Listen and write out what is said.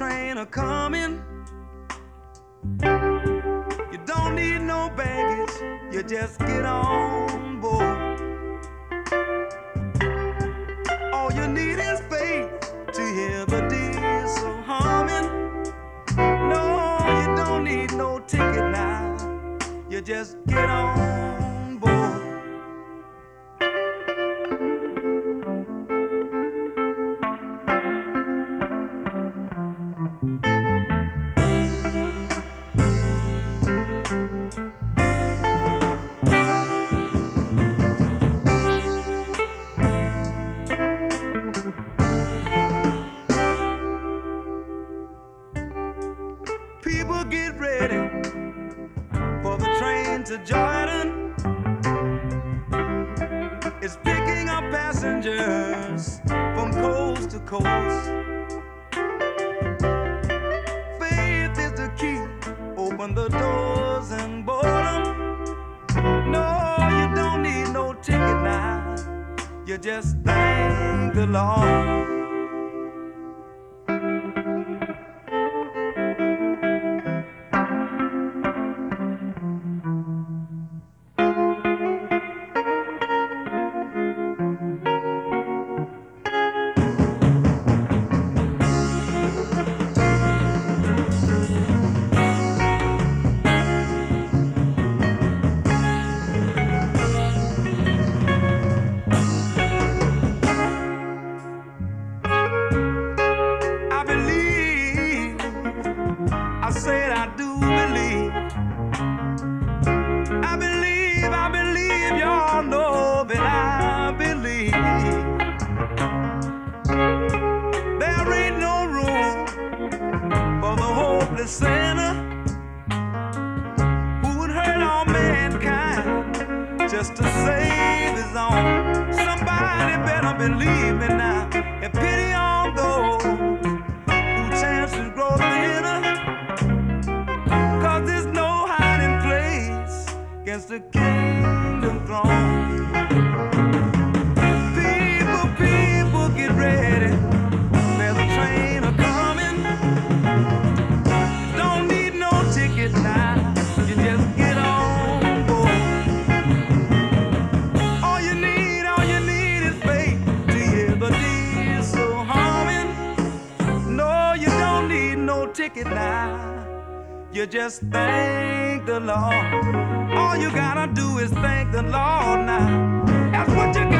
train a coming. You don't need no baggage, you just get on board. All you need is faith to hear the diesel humming. No, you don't need no ticket now, you just get to Jordan. It's picking up passengers from coast to coast. Faith is the key. Open the doors and board 'em. No, you don't need no ticket now. You just thank the Lord. Hopeless sinner who would hurt all mankind just to save his own. Somebody better believe me now and pity on those who chances grow thinner. Cause there's no hiding place against the kingdom throne. No ticket now. You just thank the Lord. All you gotta do is thank the Lord now. That's what you yeah.